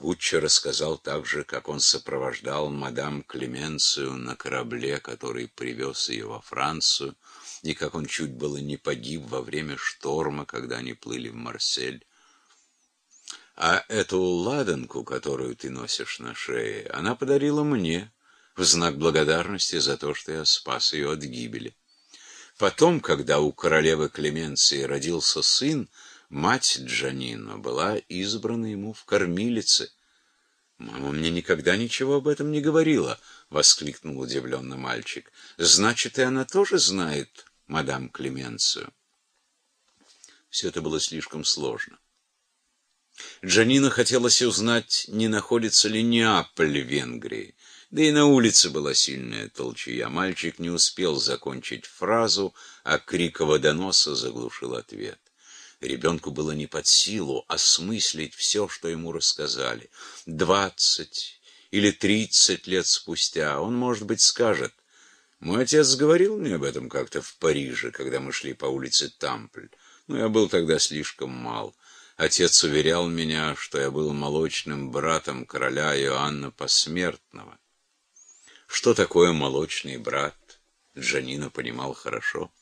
Гуччо рассказал также, как он сопровождал мадам Клеменцию на корабле, который привез ее во Францию, и как он чуть было не погиб во время шторма, когда они плыли в Марсель. А эту ладанку, которую ты носишь на шее, она подарила мне в знак благодарности за то, что я спас ее от гибели. Потом, когда у королевы Клеменции родился сын, мать Джанино была избрана ему в кормилице. «Мама мне никогда ничего об этом не говорила», — воскликнул удивленно мальчик. «Значит, и она тоже знает мадам Клеменцию?» Все это было слишком сложно. Джанина хотелось узнать, не находится ли Неаполь в Венгрии. Да и на улице была сильная толчья. Мальчик не успел закончить фразу, а крик водоноса заглушил ответ. Ребенку было не под силу осмыслить все, что ему рассказали. Двадцать или тридцать лет спустя он, может быть, скажет, «Мой отец говорил мне об этом как-то в Париже, когда мы шли по улице Тампль, но я был тогда слишком мал». Отец уверял меня, что я был молочным братом короля Иоанна Посмертного. Что такое молочный брат, Джанина понимал хорошо.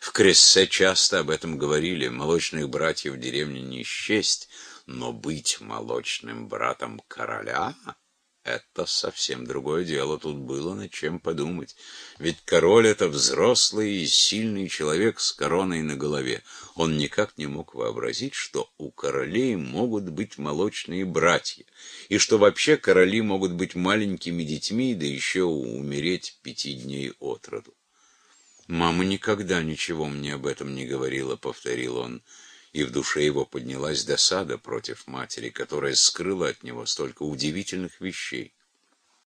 В Крессе часто об этом говорили, молочных братьев в деревне не счесть, но быть молочным братом короля это совсем другое дело, тут было над чем подумать. Ведь король — это взрослый и сильный человек с короной на голове. Он никак не мог вообразить, что у королей могут быть молочные братья, и что вообще короли могут быть маленькими детьми, да еще умереть пяти дней от роду. «Мама никогда ничего мне об этом не говорила», — повторил он и в душе его поднялась досада против матери, которая скрыла от него столько удивительных вещей.